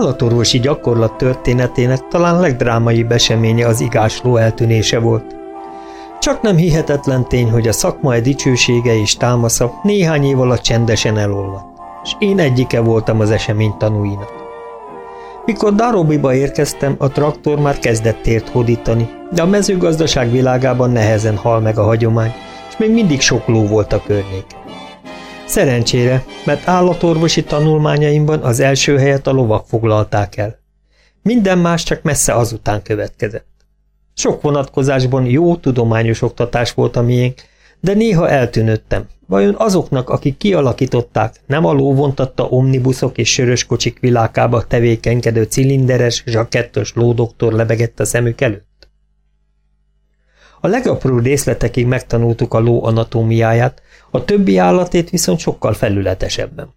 Állatorvosi gyakorlat történetének talán legdrámai eseménye az igásló eltűnése volt. Csak nem hihetetlen tény, hogy a szakmai dicsősége és támasza néhány év alatt csendesen elolladt, és én egyike voltam az esemény tanúinak. Mikor Darobiba érkeztem, a traktor már kezdett tért hódítani, de a mezőgazdaság világában nehezen hal meg a hagyomány, és még mindig sok ló volt a környék. Szerencsére, mert állatorvosi tanulmányaimban az első helyet a lovak foglalták el. Minden más csak messze azután következett. Sok vonatkozásban jó tudományos oktatás volt a miénk, de néha eltűnöttem. Vajon azoknak, akik kialakították, nem a lóvontatta omnibuszok és sörös kocsik világába tevékenykedő cilinderes, zsakettos lódoktor lebegett a szemük előtt? A legapróbb részletekig megtanultuk a ló anatómiáját, a többi állatét viszont sokkal felületesebben.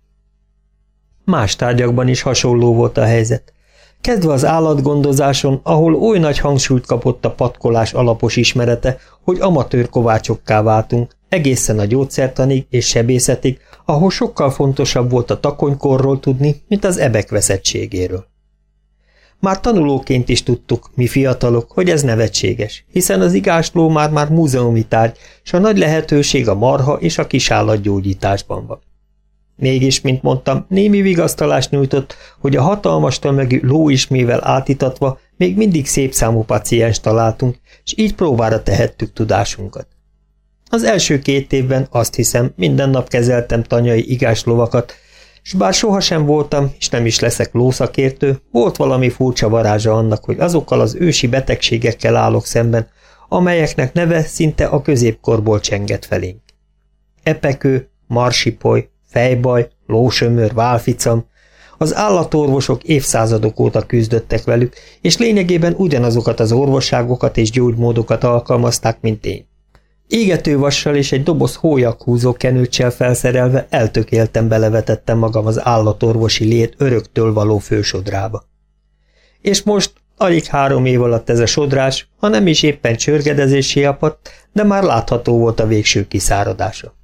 Más tárgyakban is hasonló volt a helyzet. Kedve az állatgondozáson, ahol oly nagy hangsúlyt kapott a patkolás alapos ismerete, hogy amatőr kovácsokká váltunk, egészen a gyógyszertanig és sebészetig, ahol sokkal fontosabb volt a takonykorról tudni, mint az ebek veszettségéről. Már tanulóként is tudtuk, mi fiatalok, hogy ez nevetséges, hiszen az igásló már-már múzeumi tárgy, és a nagy lehetőség a marha és a kisállatgyógyításban van. Mégis, mint mondtam, némi vigasztalást nyújtott, hogy a hatalmas tömegű lóismével átítatva még mindig szép számú paciens találtunk, és így próbára tehettük tudásunkat. Az első két évben azt hiszem, minden nap kezeltem tanyai igáslovakat, és bár sohasem voltam, és nem is leszek lószakértő, volt valami furcsa varázsa annak, hogy azokkal az ősi betegségekkel állok szemben, amelyeknek neve szinte a középkorból csengett felénk. Epekő, marsipoly, fejbaj, lósömör, válficam, az állatorvosok évszázadok óta küzdöttek velük, és lényegében ugyanazokat az orvosságokat és gyógymódokat alkalmazták, mint én. Égetővassal és egy doboz húzó kenőccsel felszerelve eltökéltem belevetettem magam az állatorvosi lét öröktől való fősodrába. És most alig három év alatt ez a sodrás, ha nem is éppen csörgedezésé apadt, de már látható volt a végső kiszáradása.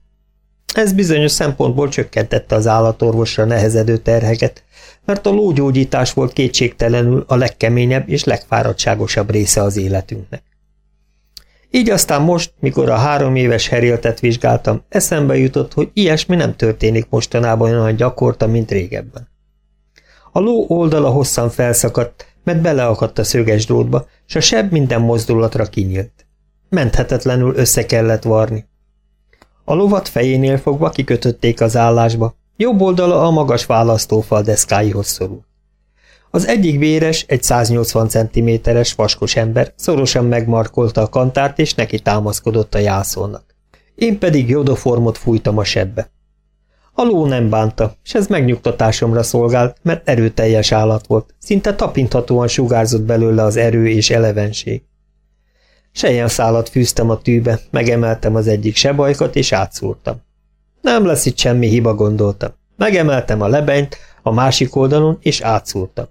Ez bizonyos szempontból csökkentette az állatorvosra nehezedő terheket, mert a lógyógyítás volt kétségtelenül a legkeményebb és legfáradtságosabb része az életünknek. Így aztán most, mikor a három éves heréltet vizsgáltam, eszembe jutott, hogy ilyesmi nem történik mostanában olyan gyakorta, mint régebben. A ló oldala hosszan felszakadt, mert beleakadt a szöges drótba, s a seb minden mozdulatra kinyílt. Menthetetlenül össze kellett varni. A lovat fejénél fogva kikötötték az állásba, jobb oldala a magas választófal deszkáihoz szorult. Az egyik véres, egy 180 cm-es vaskos ember szorosan megmarkolta a kantárt, és neki támaszkodott a jászolnak. Én pedig jodoformot fújtam a sebbe. A ló nem bánta, és ez megnyugtatásomra szolgált, mert erőteljes állat volt, szinte tapinthatóan sugárzott belőle az erő és elevenség. Sejen szálat fűztem a tűbe, megemeltem az egyik sebajkat, és átszúrtam. Nem lesz itt semmi hiba, gondoltam. Megemeltem a lebenyt a másik oldalon, és átszúrtam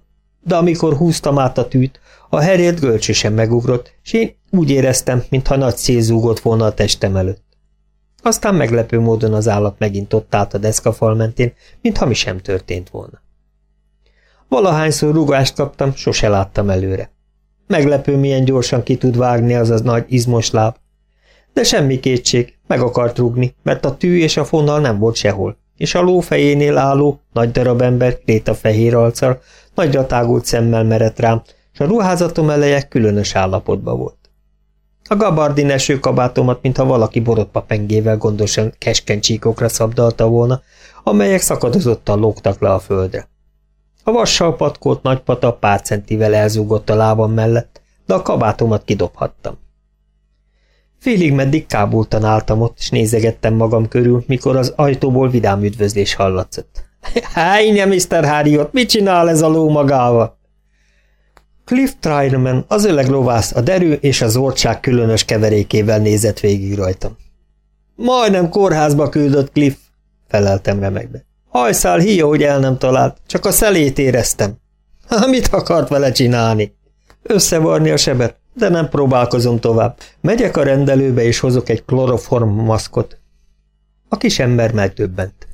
de amikor húztam át a tűt, a herért gölcsösen megugrott, és én úgy éreztem, mintha nagy szél zúgott volna a testem előtt. Aztán meglepő módon az állat megint ott állt a deszkafal mentén, mintha mi sem történt volna. Valahányszor rugást kaptam, sose láttam előre. Meglepő, milyen gyorsan ki tud vágni az az nagy izmos láb. De semmi kétség, meg akart rugni, mert a tű és a fonal nem volt sehol, és a ló fejénél álló, nagy darab ember, kréta fehér arccal, nagyra tágult szemmel merett rám, és a ruházatom eleje különös állapotban volt. A gabardin eső kabátomat, mintha valaki borotpa pengével gondosan keskeny csíkokra szabdalta volna, amelyek szakadozottan lógtak le a földre. A vassal patkolt nagy pata pár centivel elzúgott a lábam mellett, de a kabátomat kidobhattam. Félig meddig kábultan álltam ott, és nézegettem magam körül, mikor az ajtóból vidám üdvözlés hallatszott. Hányja, Mr. Harriot, mit csinál ez a ló magával? Cliff Triderman, az öleg lovász, a derű és az orcság különös keverékével nézett végig rajtam. Majdnem kórházba küldött Cliff, feleltem remegbe. Hajszál híja, hogy el nem talált, csak a szelét éreztem. Ha, mit akart vele csinálni? Összevarni a sebet, de nem próbálkozom tovább. Megyek a rendelőbe és hozok egy kloroform maszkot. A kis ember megdöbbent.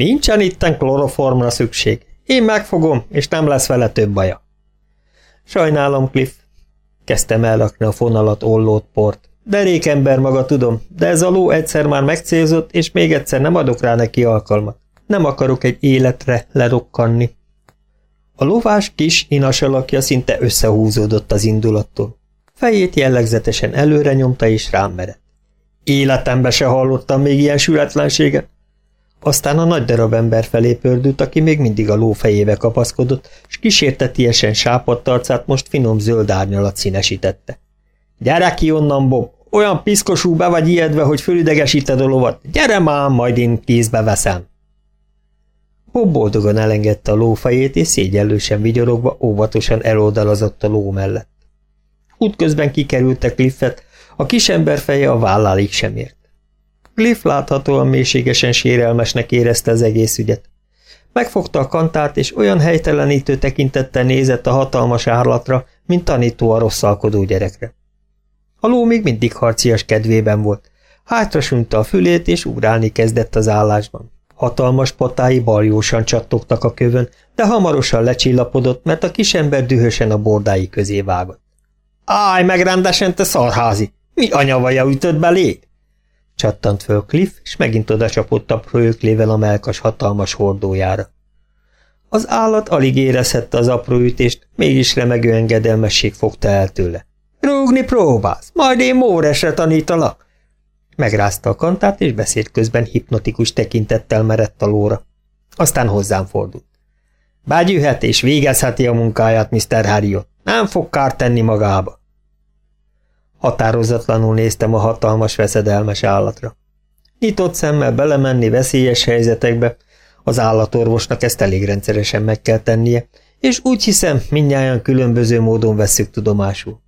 Nincsen itten kloroformra szükség. Én megfogom, és nem lesz vele több baja. Sajnálom, Cliff. Kezdtem elrakni a fonalat ollót port. Derékember maga tudom, de ez a ló egyszer már megcélzott, és még egyszer nem adok rá neki alkalmat. Nem akarok egy életre lerokkanni. A lovás kis inas alakja szinte összehúzódott az indulattól. Fejét jellegzetesen előre nyomta és rám merett. Életembe se hallottam még ilyen sületlenséget. Aztán a nagy darab ember felé pördült, aki még mindig a ló fejébe kapaszkodott, és kísértetiesen sápadt arcát most finom zöld árnyalat színesítette. – Gyere ki onnan, Bob! Olyan piszkosú be vagy ijedve, hogy fölidegesíted a lovat. Gyere már, majd én kézbe veszem! Bob boldogan elengedte a lófejét, és szégyellősen vigyorogva óvatosan eloldalazott a ló mellett. Útközben kikerültek Cliffet, a kisember feje a vállálig sem ért. Cliff láthatóan mélységesen sérelmesnek érezte az egész ügyet. Megfogta a kantát, és olyan helytelenítő tekintettel nézett a hatalmas árlatra, mint tanító a rosszalkodó gyerekre. A ló még mindig harcias kedvében volt. Hátra sunta a fülét, és ugrálni kezdett az állásban. Hatalmas patái baljósan csattogtak a kövön, de hamarosan lecsillapodott, mert a kisember dühösen a bordái közé vágott. – Állj meg rendesen, te szarházi! Mi anyavaja ütött beléd? Csattant föl Cliff, és megint oda csapott a hőklével a melkas hatalmas hordójára. Az állat alig érezhette az apró ütést, mégis remegő engedelmesség fogta el tőle. Rúgni próbálsz, majd én móresre tanítalak. Megrázta a kantát, és beszélt közben hipnotikus tekintettel merett a lóra. Aztán hozzám fordult. Bágyűhet és végezheti a munkáját, Mr. Harriot. Nem fog kárt tenni magába. Határozatlanul néztem a hatalmas veszedelmes állatra. Nyitott szemmel belemenni veszélyes helyzetekbe, az állatorvosnak ezt elég rendszeresen meg kell tennie, és úgy hiszem, mindnyáján különböző módon vesszük tudomásul.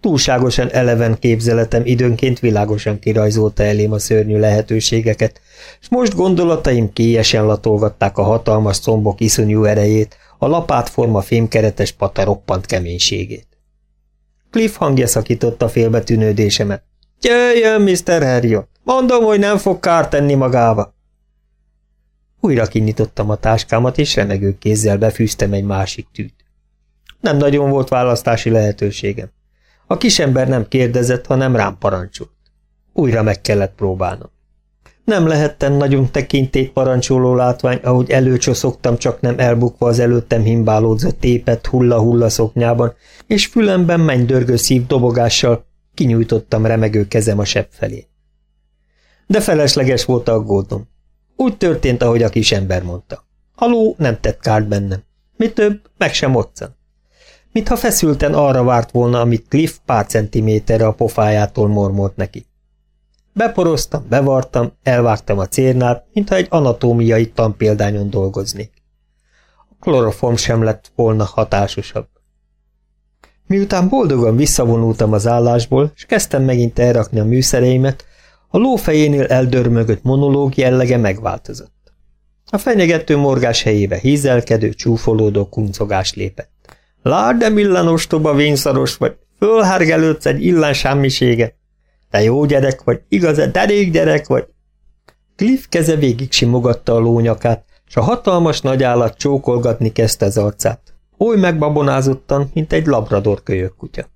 Túlságosan eleven képzeletem időnként világosan kirajzolta elém a szörnyű lehetőségeket, és most gondolataim kélyesen latolgatták a hatalmas szombok iszonyú erejét, a lapátforma fémkeretes pata roppant keménységét. Cliff hangja szakította félbe tűnődésemet. Jöjjön, Mr. Harriot! Mondom, hogy nem fog kárt tenni magába. Újra kinyitottam a táskámat, és remegő kézzel befűztem egy másik tűt. Nem nagyon volt választási lehetőségem. A kisember nem kérdezett, hanem rám parancsolt. Újra meg kellett próbálnom. Nem lehetten nagyon tekinték parancsoló látvány, ahogy előcsoszogtam, csak nem elbukva az előttem himbálódzott tépet hulla-hulla szoknyában, és fülemben mennydörgő szív dobogással kinyújtottam remegő kezem a sebb felé. De felesleges volt aggódnom. Úgy történt, ahogy a kis ember mondta. A nem tett kárt bennem. Mi több, meg sem moccan. Mintha feszülten arra várt volna, amit Cliff pár centiméterre a pofájától mormolt neki. Beporoztam, bevartam, elvágtam a cérnát, mintha egy anatómiai tanpéldányon dolgoznék. A kloroform sem lett volna hatásosabb. Miután boldogan visszavonultam az állásból, és kezdtem megint elrakni a műszereimet, a lófejénél eldörmögött monológ jellege megváltozott. A fenyegető morgás helyébe hízelkedő, csúfolódó kuncogás lépett. Lár, de millanostoba vényszaros vagy, fölhergelődsz egy illán semmiséget. Te jó gyerek vagy, igaz-e derék gyerek vagy? Cliff keze végig simogatta a lónyakát, s a hatalmas nagy állat csókolgatni kezdte az arcát. Oly megbabonázottan, mint egy labrador kölyök kutya.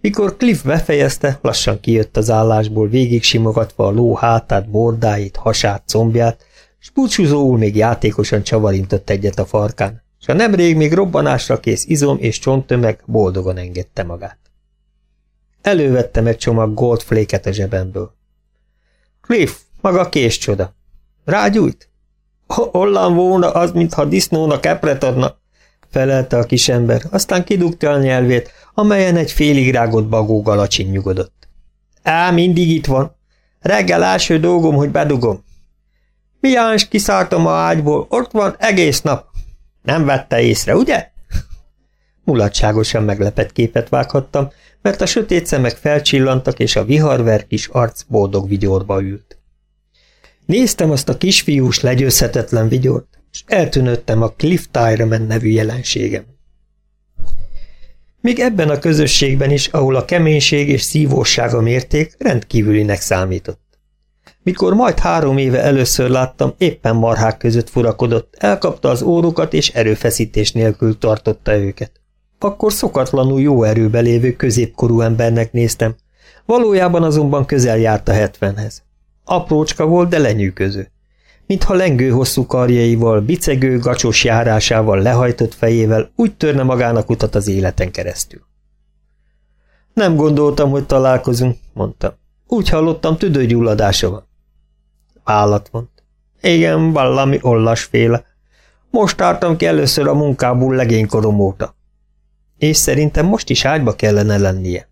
Mikor Cliff befejezte, lassan kijött az állásból, végig simogatva a ló hátát, bordáit, hasát, combját, s búcsúzóul még játékosan csavarintott egyet a farkán, s a nemrég még robbanásra kész izom és csonttömeg boldogan engedte magát. Elővettem egy csomag goldfléket a zsebemből. Cliff, maga csoda. Rágyújt? Hollán volna az, mintha disznónak epret adna, felelte a kisember, aztán kidugta a nyelvét, amelyen egy félig rágott bagó galacsin nyugodott. Á, mindig itt van. Reggel első dolgom, hogy bedugom. Miáns kiszálltam a ágyból, ott van egész nap. Nem vette észre, ugye? Mulatságosan meglepett képet vághattam, mert a sötét szemek felcsillantak, és a viharver kis arc boldog vigyorba ült. Néztem azt a kisfiús, legyőzhetetlen vigyort, és eltűnöttem a Cliff Tyreman nevű jelenségem. Még ebben a közösségben is, ahol a keménység és szívóság a mérték, rendkívülinek számított. Mikor majd három éve először láttam, éppen marhák között furakodott, elkapta az órukat és erőfeszítés nélkül tartotta őket. Akkor szokatlanul jó erőbe lévő középkorú embernek néztem, valójában azonban közel járt a hetvenhez. Aprócska volt, de lenyűgöző. Mintha lengő hosszú karjaival, bicegő, gacsos járásával, lehajtott fejével úgy törne magának utat az életen keresztül. Nem gondoltam, hogy találkozunk, mondta. Úgy hallottam, tüdőgyulladása van. Állat mond. Igen, valami ollasféle. Most tartom ki először a munkából legénykorom óta. És szerintem most is ágyba kellene lennie.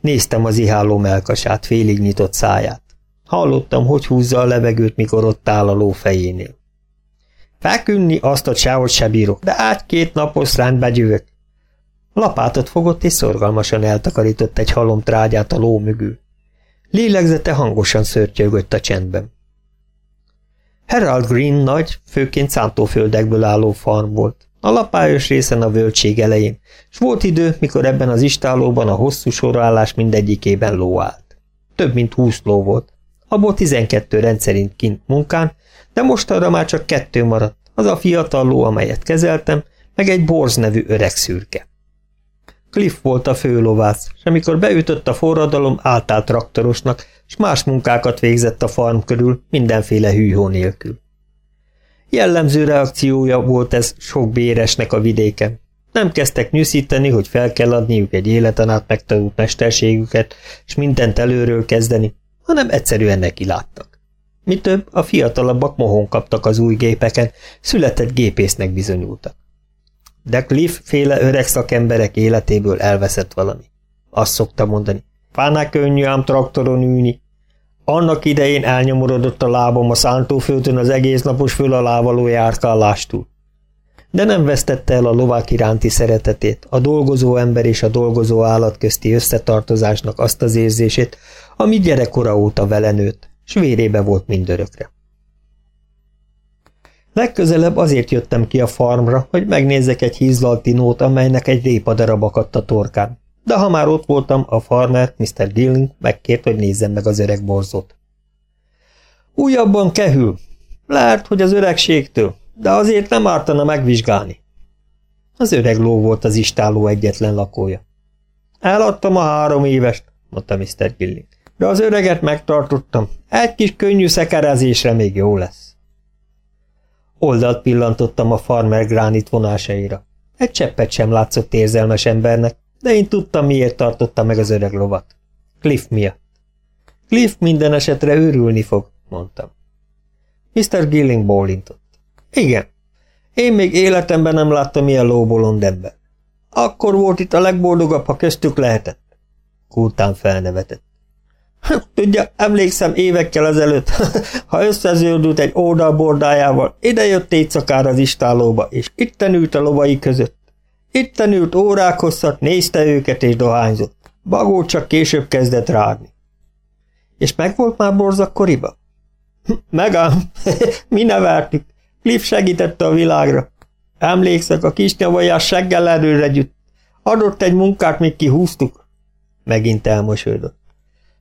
Néztem az iháló melkasát, félig nyitott száját. Hallottam, hogy húzza a levegőt, mikor ott áll a ló fejénél. Fekünni azt a csávot se bírok, de át két napos ránt begyövök. Lapátot fogott és szorgalmasan eltakarított egy halom trágyát a ló mögül. Lélegzete hangosan szörtyögött a csendben. Herald Green nagy, főként szántóföldekből álló farm volt. A lapályos részen a völtség elején, s volt idő, mikor ebben az istálóban a hosszú sorálás mindegyikében ló állt. Több mint húsz ló volt, abból tizenkettő rendszerint kint munkán, de mostanra már csak kettő maradt, az a fiatal ló, amelyet kezeltem, meg egy borz nevű öreg szürke. Cliff volt a főlovász, és amikor beütött a forradalom, állt traktorosnak, és más munkákat végzett a farm körül, mindenféle hűhó nélkül. Jellemző reakciója volt ez sok béresnek a vidéken. Nem kezdtek nyűszíteni, hogy fel kell adniuk egy életen át megtanult mesterségüket, és mindent előről kezdeni, hanem egyszerűen neki láttak. Mi több, a fiatalabbak mohon kaptak az új gépeken, született gépésznek bizonyultak. De Cliff féle öreg szakemberek életéből elveszett valami. Azt szokta mondani, fáná könnyű ám traktoron ülni. Annak idején elnyomorodott a lábam a szántóföldön az egész napos föl alá. De nem vesztette el a lovák iránti szeretetét, a dolgozó ember és a dolgozó állat közti összetartozásnak azt az érzését, ami gyerekkora óta vele nőtt, s vérébe volt mindörökre. Legközelebb azért jöttem ki a farmra, hogy megnézzek egy hízlaltinót, amelynek egy répadarab akadt a torkán. De ha már ott voltam, a farmer, Mr. Gilling megkért, hogy nézzem meg az öreg borzot. Újabban kehül. Lehet, hogy az öregségtől, de azért nem ártana megvizsgálni. Az öreg ló volt az istáló egyetlen lakója. Eladtam a három évest, mondta Mr. Gilling, de az öreget megtartottam. Egy kis könnyű szekerezésre még jó lesz. Oldalt pillantottam a farmer gránit vonásaira. Egy cseppet sem látszott érzelmes embernek, de én tudtam, miért tartotta meg az öreg lovat. Cliff miatt. Cliff minden esetre őrülni fog, mondtam. Mr. Gilling bólintott. Igen. Én még életemben nem láttam ilyen lóbolond ember. Akkor volt itt a legboldogabb, ha köztük lehetett. Kultán felnevetett. Tudja, emlékszem évekkel ezelőtt, ha összezöldült egy oldal bordájával, idejött éjszakára az istálóba, és itten ült a lovai között. Itten ült órák hosszat, nézte őket és dohányzott. Bagó csak később kezdett rágni. És meg volt már borzakkoriba? Megám, mi nevertük. Cliff segítette a világra. Emlékszek, a kisnyavajás seggel erőre gyütt. Adott egy munkát, még kihúztuk. Megint elmosődött.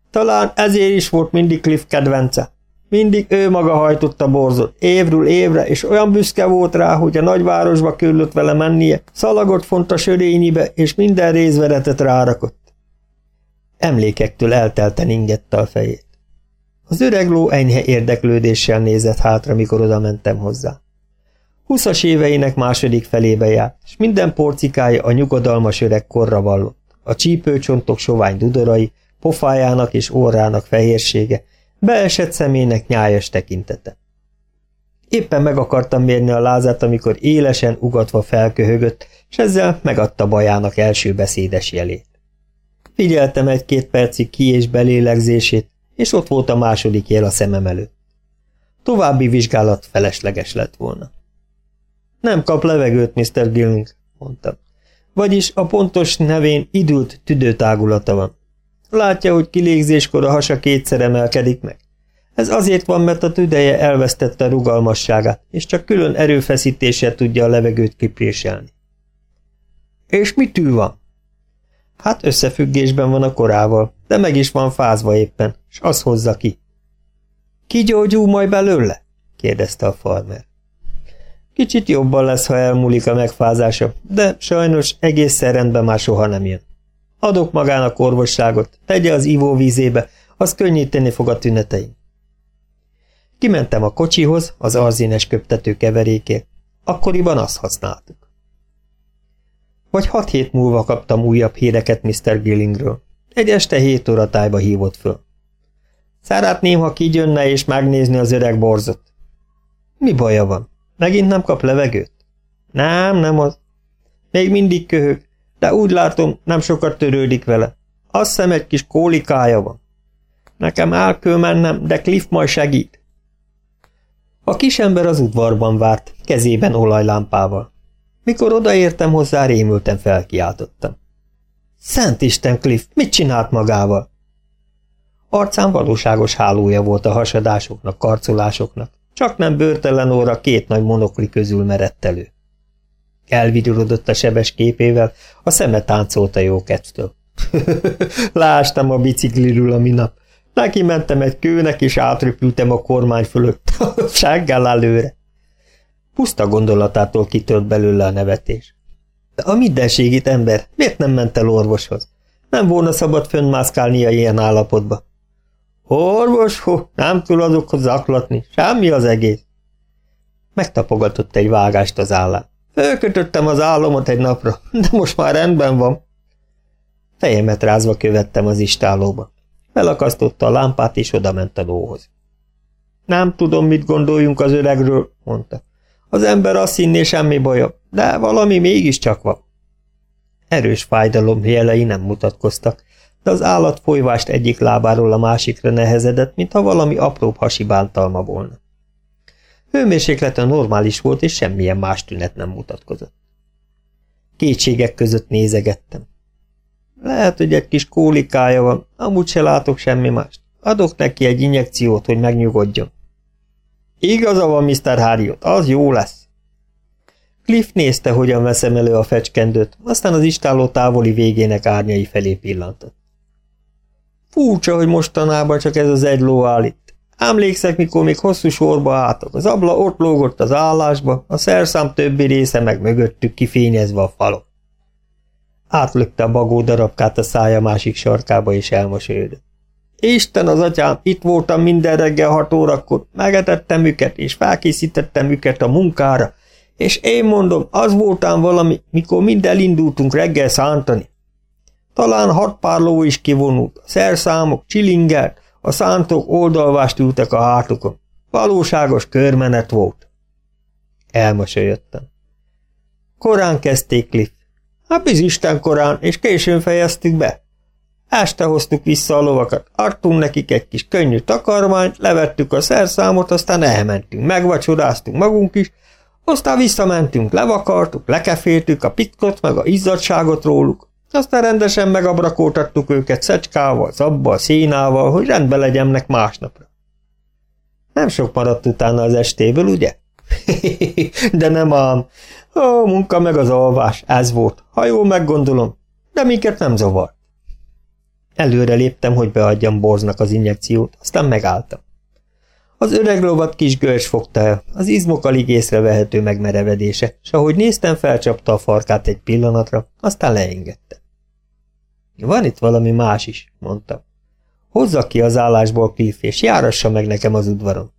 Talán ezért is volt mindig Cliff kedvence. Mindig ő maga hajtotta borzot, évről évre, és olyan büszke volt rá, hogy a nagyvárosba küldött vele mennie, szalagott font a sörényibe, és minden részveretet rárakott. Emlékektől eltelten ingette a fejét. Az öreg ló enyhe érdeklődéssel nézett hátra, mikor oda mentem hozzá. Huszas éveinek második felébe járt, és minden porcikája a nyugodalmas öreg korra vallott. A csípőcsontok sovány dudorai, pofájának és orrának fehérsége, beesett szemének nyájas tekintete. Éppen meg akartam mérni a lázát, amikor élesen ugatva felköhögött, és ezzel megadta bajának első beszédes jelét. Figyeltem egy-két percig ki- és belélegzését, és ott volt a második jel a szemem előtt. További vizsgálat felesleges lett volna. Nem kap levegőt, Mr. Gilling, mondtam. Vagyis a pontos nevén idült tüdőtágulata van. Látja, hogy kilégzéskor a hasa kétszer emelkedik meg. Ez azért van, mert a tüdeje elvesztette rugalmasságát, és csak külön erőfeszítéssel tudja a levegőt kipréselni. És mi tű van? Hát összefüggésben van a korával, de meg is van fázva éppen, s az hozza ki. Kigyógyul majd belőle? kérdezte a farmer. Kicsit jobban lesz, ha elmúlik a megfázása, de sajnos egészen rendben már soha nem jön. Adok magának orvosságot, tegye az ivóvízébe, az könnyíteni fog a tüneteim. Kimentem a kocsihoz, az arzénes köptető keverékért. Akkoriban azt használtuk. Vagy hat hét múlva kaptam újabb híreket Mr. Gillingről. Egy este hét óra tájba hívott föl. Szeretném, ha kijönne és megnézni az öreg borzot. Mi baja van? Megint nem kap levegőt? Nem, nem az. Még mindig köhög, de úgy látom, nem sokat törődik vele. Azt hiszem egy kis kólikája van. Nekem el kell mennem, de Cliff majd segít. A kisember az udvarban várt, kezében olajlámpával. Mikor odaértem hozzá, rémülten felkiáltottam. Szent Isten, Cliff, mit csinált magával? Arcán valóságos hálója volt a hasadásoknak, karcolásoknak, csak nem bőrtelen óra két nagy monokli közül merett elő. Elvidurodott a sebes képével, a szeme táncolt a jókedvtől. Lástam a bicikliről a minap. Neki mentem egy kőnek, és átröpültem a kormány fölött, sággal előre. Puszta gondolatától kitölt belőle a nevetés. De a mindenségit ember, miért nem ment el orvoshoz? Nem volna szabad fönnmászkálnia ilyen állapotba. Orvos, hó, nem tudok zaklatni, semmi az egész. Megtapogatott egy vágást az állán. Fölkötöttem az állomat egy napra, de most már rendben van. Fejemet rázva követtem az istálóba. Felakasztotta a lámpát, és odament a lóhoz. Nem tudom, mit gondoljunk az öregről, mondta. Az ember azt hinné semmi baja, de valami mégiscsak van. Erős fájdalom jelei nem mutatkoztak, de az állat folyvást egyik lábáról a másikra nehezedett, mintha valami apróbb hasi bántalma volna. Hőmérséklete normális volt, és semmilyen más tünet nem mutatkozott. Kétségek között nézegettem. Lehet, hogy egy kis kólikája van, amúgy se látok semmi mást. Adok neki egy injekciót, hogy megnyugodjon. Igaza van, Mr. Harriot, az jó lesz. Cliff nézte, hogyan veszem elő a fecskendőt, aztán az istáló távoli végének árnyai felé pillantott. Furcsa, hogy mostanában csak ez az egy ló áll itt. Emlékszek, mikor még hosszú sorba álltak. Az abla ott lógott az állásba, a szerszám többi része meg mögöttük kifényezve a falok. Átlökte a bagó darabkát a szája másik sarkába, és elmosolyodott. Isten az atyám, itt voltam minden reggel hat órakor, megetettem őket, és felkészítettem őket a munkára, és én mondom, az voltám valami, mikor mind elindultunk reggel szántani. Talán hat pár ló is kivonult, a szerszámok csilingelt, a szántók oldalvást ültek a hátukon. Valóságos körmenet volt. Elmosolyodtam. Korán kezdték Cliff. Hát Isten korán, és későn fejeztük be. Este hoztuk vissza a lovakat, adtunk nekik egy kis könnyű takarmányt, levettük a szerszámot, aztán elmentünk, megvacsoráztunk magunk is, aztán visszamentünk, levakartuk, lekeféltük a pitkot, meg a izzadságot róluk, aztán rendesen megabrakoltattuk őket szecskával, zabbal, szénával, hogy rendbe legyenek másnapra. Nem sok maradt utána az estéből, ugye? De nem ám. A munka meg az alvás, ez volt, ha jól meggondolom, de minket nem zavar. Előre léptem, hogy beadjam Borznak az injekciót, aztán megálltam. Az öreg lovat kis görs fogta el, az izmok alig észrevehető megmerevedése, s ahogy néztem, felcsapta a farkát egy pillanatra, aztán leengedte. Van itt valami más is, mondta. Hozza ki az állásból Cliff, és járassa meg nekem az udvaron.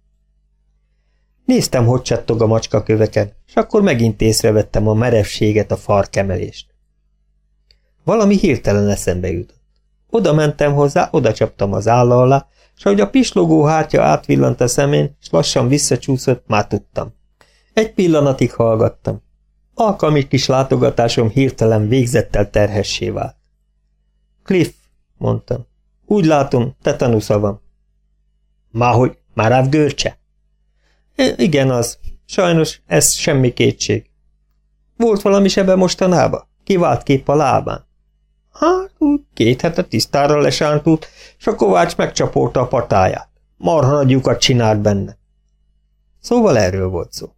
Néztem, hogy csattog a macska köveken, és akkor megint észrevettem a merevséget, a farkemelést. Valami hirtelen eszembe jutott. Oda mentem hozzá, oda csaptam az álla alá, és ahogy a pislogó hátja átvillant a szemén, és lassan visszacsúszott, már tudtam. Egy pillanatig hallgattam. Alkalmi kis látogatásom hirtelen végzettel terhessé vált. Cliff, mondtam. Úgy látom, tetanusza van. Máhogy, már át görcse? E, igen, az. Sajnos, ez semmi kétség. Volt valami sebe mostanába? Kivált kép a lábán? Hát, két hete tisztára lesántult, és a kovács megcsapolta a patáját. Marha nagy lyukat csinált benne. Szóval erről volt szó.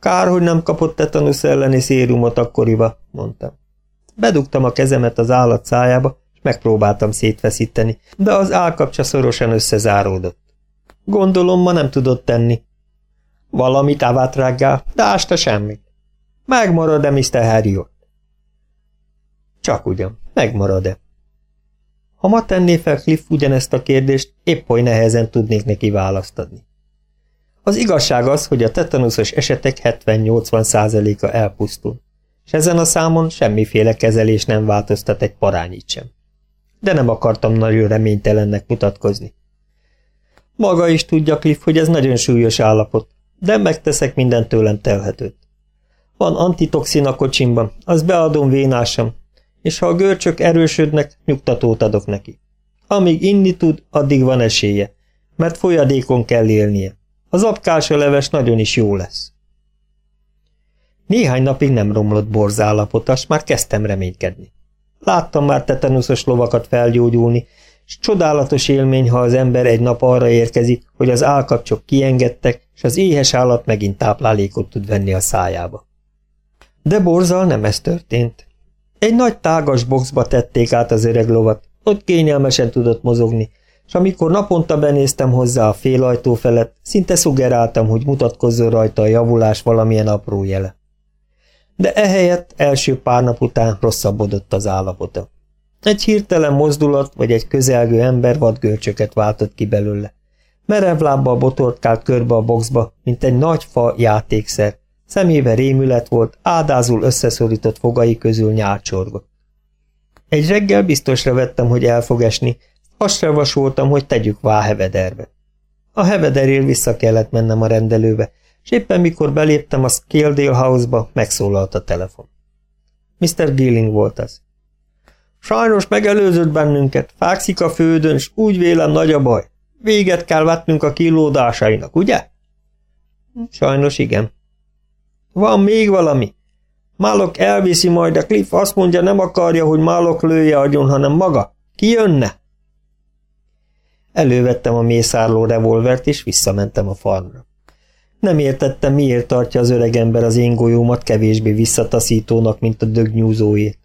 Kár, hogy nem kapott tetanusz elleni szérumot akkoriba, mondtam. Bedugtam a kezemet az állat szájába, és megpróbáltam szétfeszíteni, de az állkapcsa szorosan összezáródott. Gondolom, ma nem tudott tenni. Valamit avátrággál, de ásta semmit. Megmarad-e Mr. Harry ott? Csak ugyan, megmarad-e? Ha ma tenné fel Cliff ugyanezt a kérdést, épp oly nehezen tudnék neki választ adni. Az igazság az, hogy a tetanuszos esetek 70-80 százaléka elpusztul, és ezen a számon semmiféle kezelés nem változtat egy parányit sem. De nem akartam nagyon reménytelennek mutatkozni. Maga is tudja, Cliff, hogy ez nagyon súlyos állapot, de megteszek minden tőlem telhetőt. Van antitoxin a kocsimban, az beadom vénásan, és ha a görcsök erősödnek, nyugtatót adok neki. Amíg inni tud, addig van esélye, mert folyadékon kell élnie. Az apkása leves nagyon is jó lesz. Néhány napig nem romlott borzállapotas, már kezdtem reménykedni. Láttam már tetenuszos lovakat felgyógyulni, és csodálatos élmény, ha az ember egy nap arra érkezik, hogy az állkapcsok kiengedtek, és az éhes állat megint táplálékot tud venni a szájába. De borzal nem ez történt. Egy nagy tágas boxba tették át az öreg lovat, ott kényelmesen tudott mozogni, és amikor naponta benéztem hozzá a félajtó felett, szinte szugeráltam, hogy mutatkozzon rajta a javulás valamilyen apró jele. De ehelyett első pár nap után rosszabbodott az állapota. Egy hirtelen mozdulat vagy egy közelgő ember vadgörcsöket váltott ki belőle. Merev lábbal botorkált körbe a boxba, mint egy nagy fa játékszer, Szemébe rémület volt, ádázul összeszorított fogai közül nyárcsorgott. Egy reggel biztosra vettem, hogy el fog esni, azt javasoltam, hogy tegyük vá Hevederbe. A Hevederél vissza kellett mennem a rendelőbe, és éppen mikor beléptem a Scaledale House-ba, megszólalt a telefon. Mr. Gilling volt az. Sajnos megelőzött bennünket, fákszik a földön, s úgy vélem nagy a baj. Véget kell vetnünk a kilódásainak, ugye? Sajnos igen. Van még valami? Málok elviszi majd, a Cliff azt mondja, nem akarja, hogy Málok lője agyon, hanem maga. Ki jönne? Elővettem a mészárló revolvert, és visszamentem a farmra. Nem értettem, miért tartja az öreg ember az én golyómat kevésbé visszataszítónak, mint a dögnyúzóét.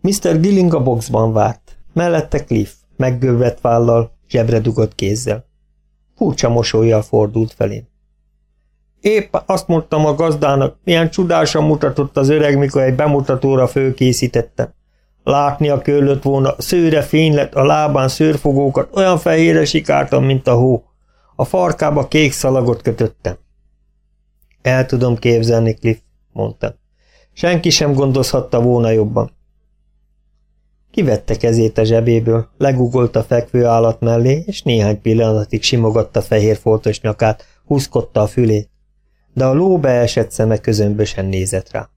Mr. Gilling a boxban várt. Mellette Cliff, meggövett vállal, zsebre dugott kézzel. Furcsa mosolyjal fordult felém. Épp azt mondtam a gazdának, milyen csodásan mutatott az öreg, mikor egy bemutatóra fölkészítettem. Látni a köllött volna, szőre fény a lábán szőrfogókat olyan fehére sikáltam, mint a hó. A farkába kék szalagot kötöttem. El tudom képzelni, Cliff, mondtam. Senki sem gondozhatta volna jobban. Kivette kezét a zsebéből, legugolt a fekvő állat mellé, és néhány pillanatig simogatta fehér foltos nyakát, húzkodta a fülét de a ló beesett szeme közömbösen nézett rá.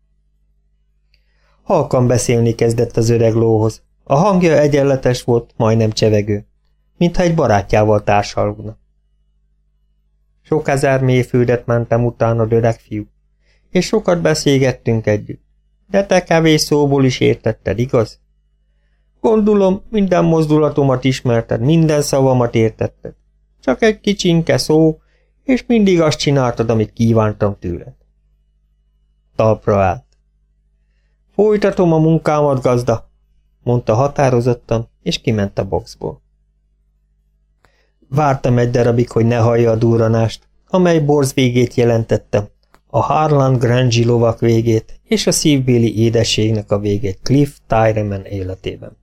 Halkan beszélni kezdett az öreg lóhoz. A hangja egyenletes volt, majdnem csevegő, mintha egy barátjával társalogna. Sok ezer mélyföldet mentem utána, öreg fiú, és sokat beszélgettünk együtt. De te kevés szóból is értetted, igaz? Gondolom, minden mozdulatomat ismerted, minden szavamat értetted. Csak egy kicsinke szó, és mindig azt csináltad, amit kívántam tőled. Talpra állt. Folytatom a munkámat, gazda, mondta határozottan, és kiment a boxból. Vártam egy darabig, hogy ne hallja a durranást, amely borz végét jelentette, a Harlan Grangi lovak végét és a szívbéli édességnek a végét Cliff Tyreman életében.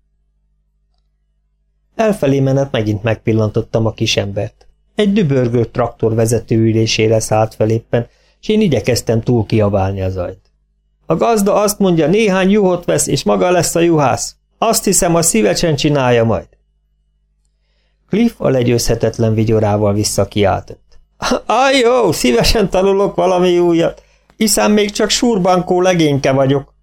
Elfelé menet megint megpillantottam a kisembert. Egy dübörgő traktor vezető ülésére szállt fel éppen, és én igyekeztem túl kiabálni az ajt. A gazda azt mondja, néhány juhot vesz, és maga lesz a juhász. Azt hiszem, a szívecsen csinálja majd. Cliff a legyőzhetetlen vigyorával visszakiáltott. Jó, szívesen tanulok valami újat, hiszen még csak súrbankó legényke vagyok.